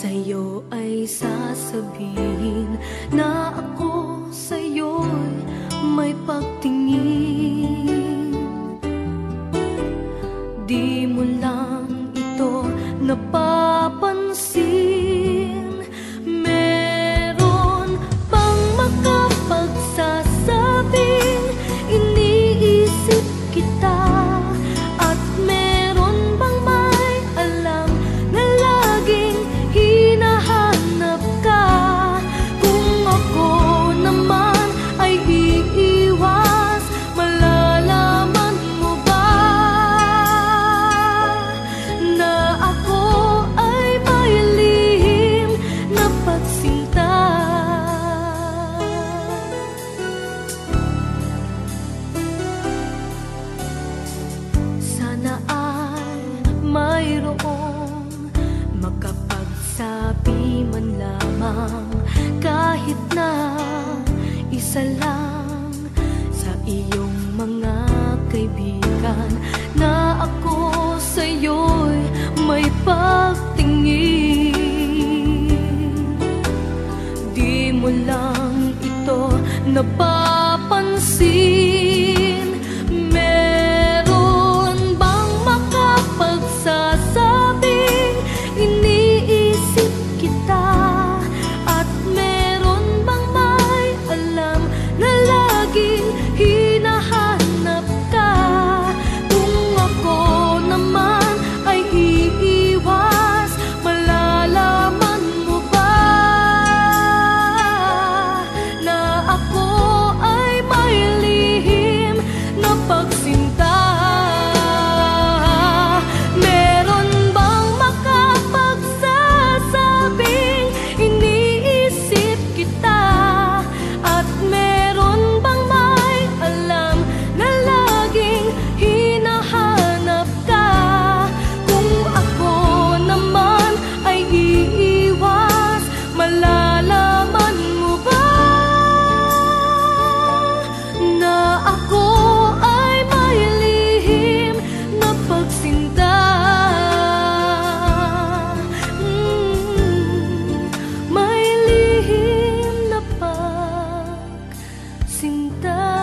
Sa'yo ay sasabihin na ako sa'yo'y may pagtingin. 新的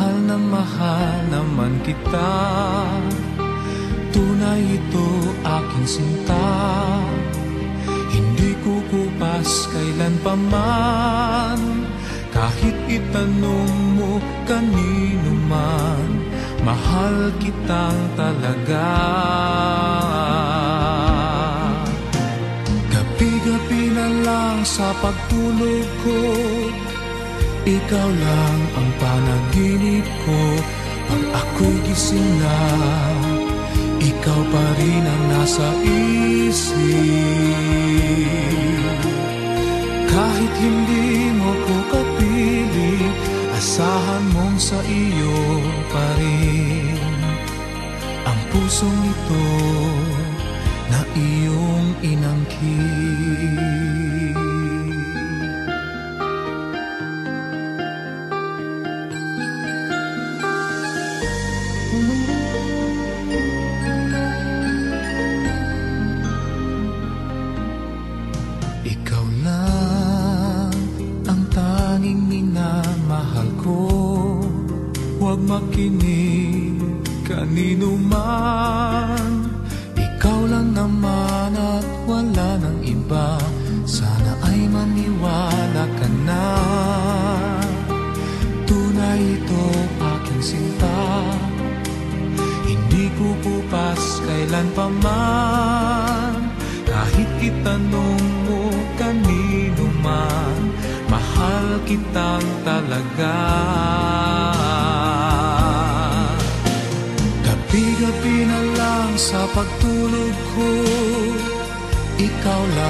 mahal na mahal naman kita. Tunay ito aking sinta. Hindi kukupas kailan pa man. Kahit itanong mo kanino man Mahal kitang talaga pagtulog ko. Ikaw lang ang panaginip ko. Pag ako'y gising na Ikaw pa rin ang nasa isip. Kahit hindi mo ko kapiling Asahan mong sa iyo pa rin. Ang pusong ito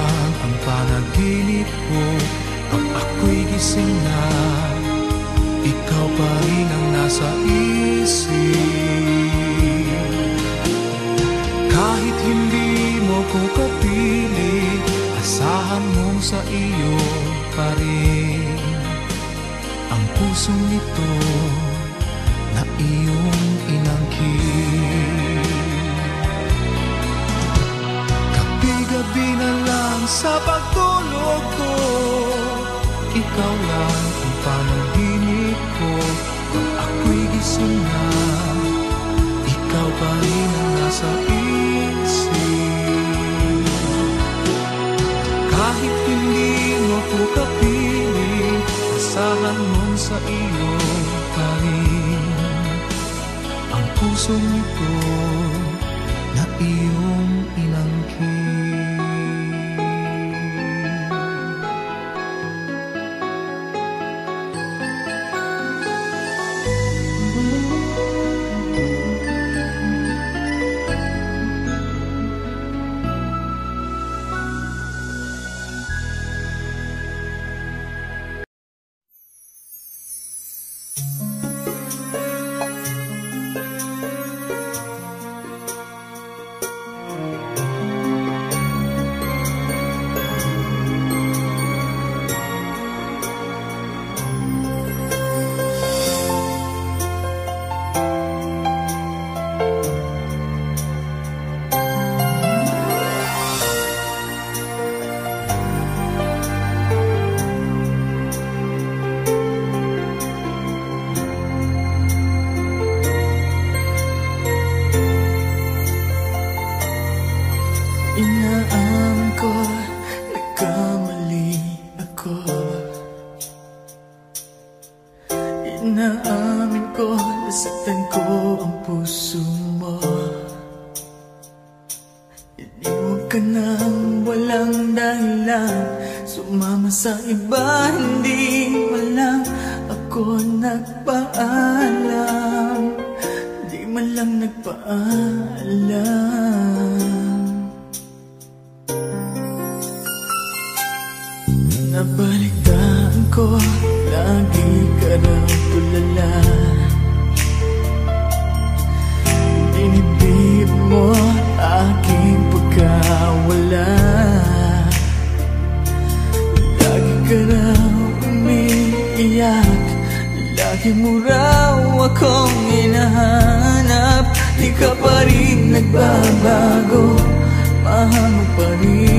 lang ang panaginip ko Pag ako'y gising na. Ikaw pa rin ang nasa isip. Kahit hindi mo ko kapili Asahan mong sa iyo pa rin. Ang pusong ito na iyong inangkin Gabi-gabi na lang sa pagtulog ko. Ikaw lang ang panaginip ko. Pag ako'y gising na ikaw pa rin ang nasa isip. Kahit hindi mo ko kapiling Asahan mong sa iyo pa rin Ang pusong ito Mahal mo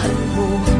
mahal mo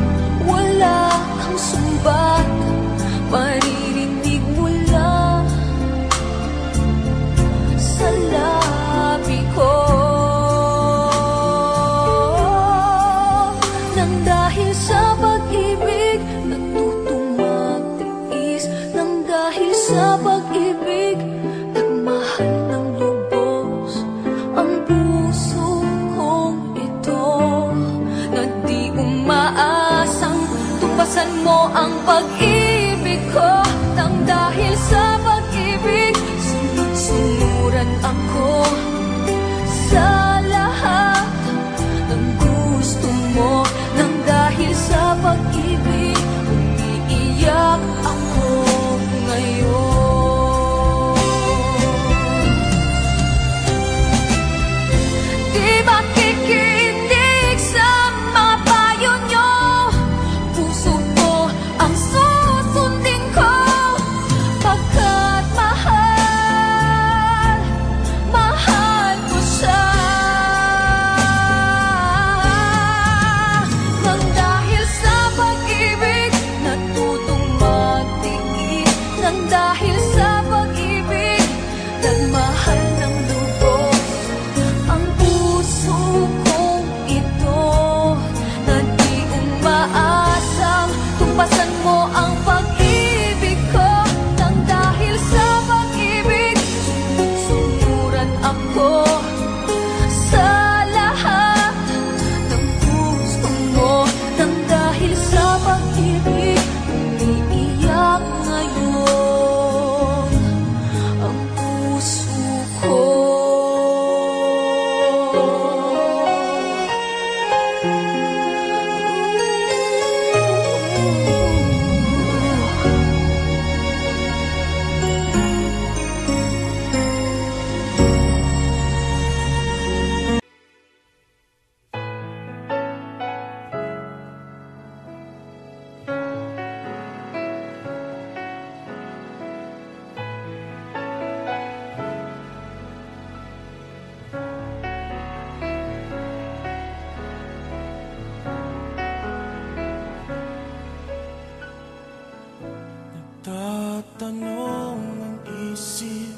Tatanong ang isip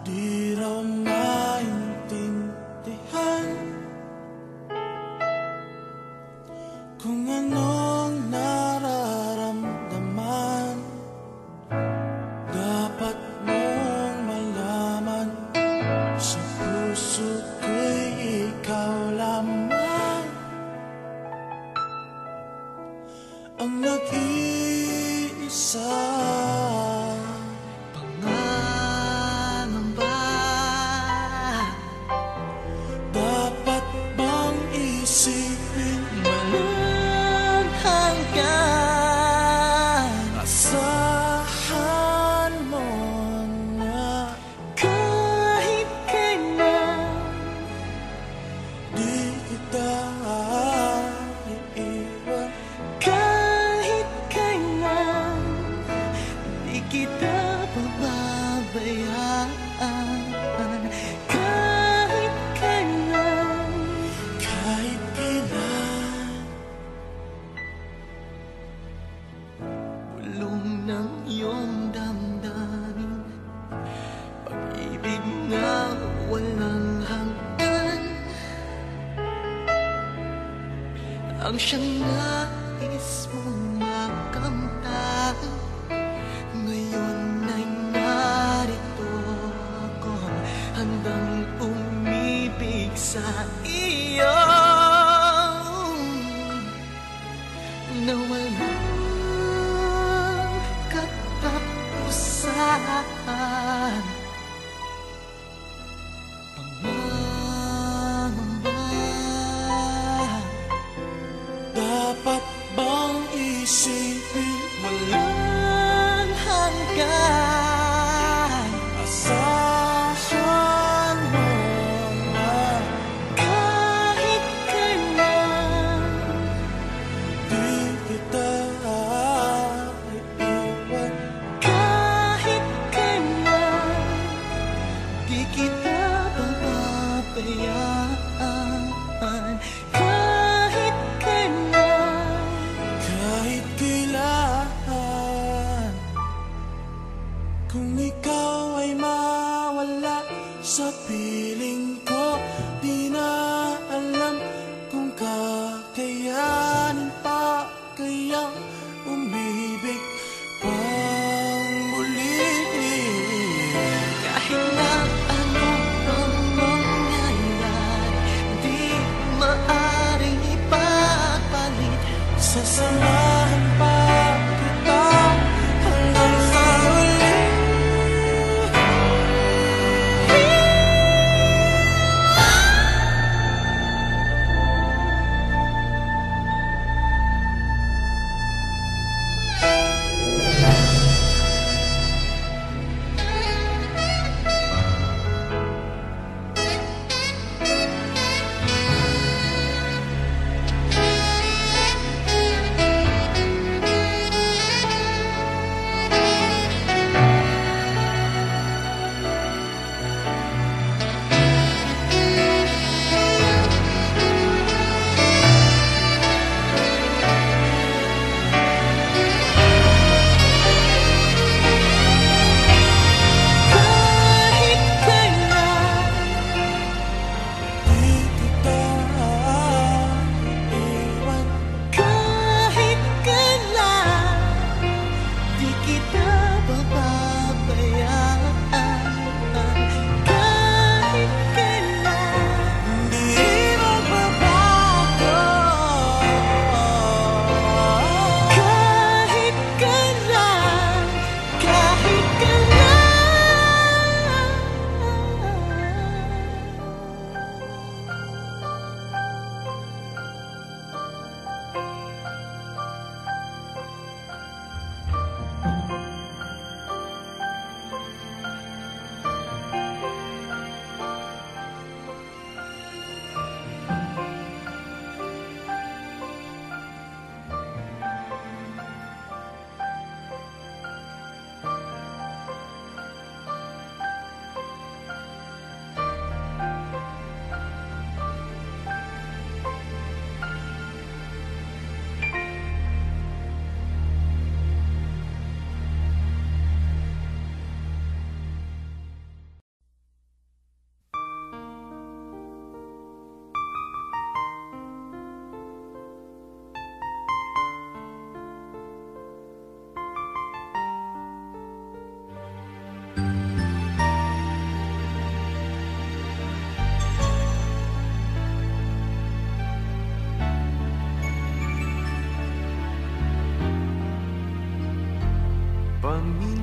Di raw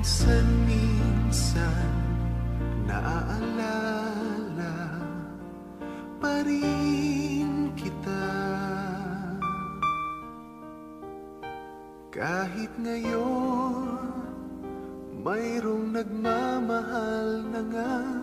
Minsan-minsan naaalala pa rin kita. Kahit ngayon mayroong nagmamahal na nga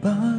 不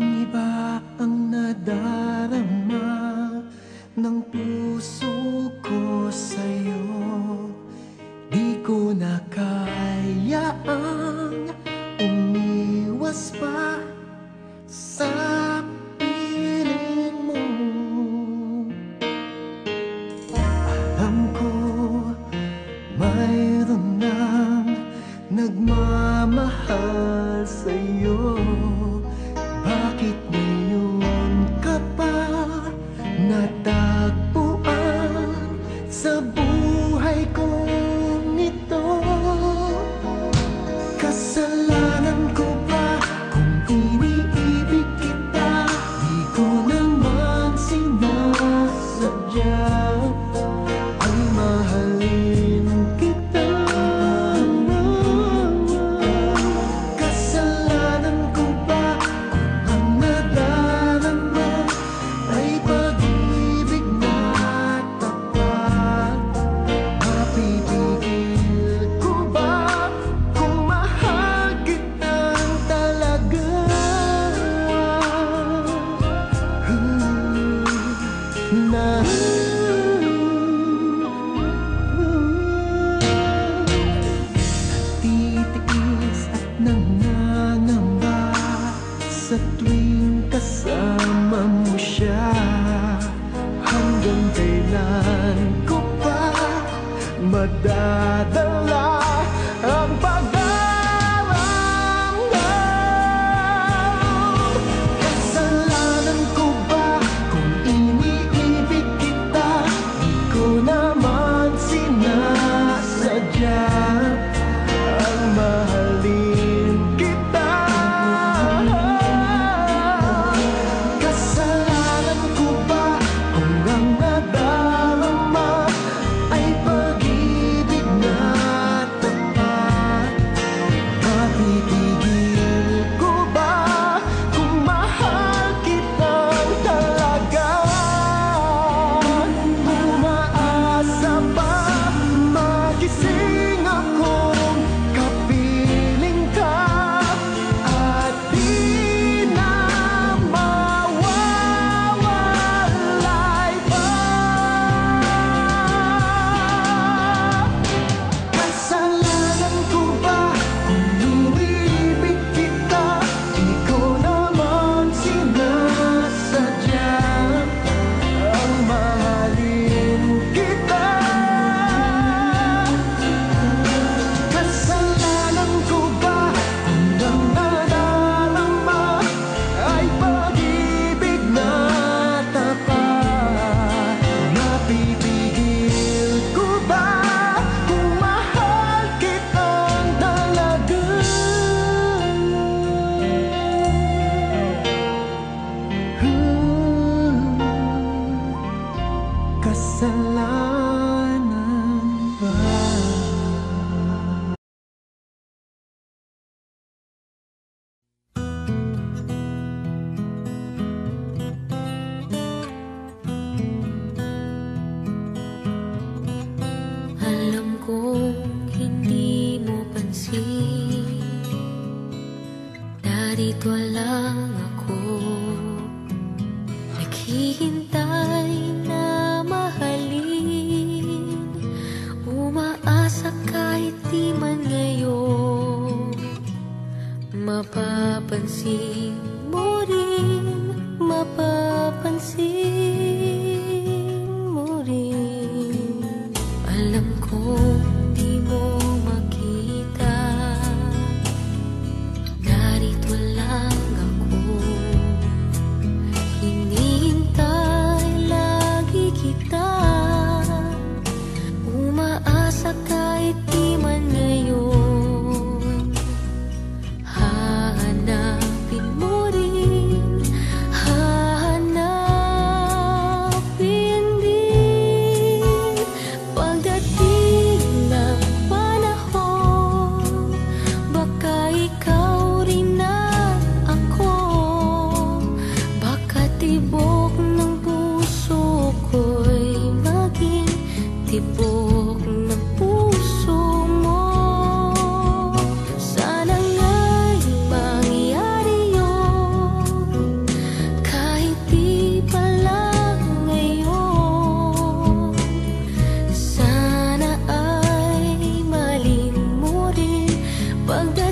忘掉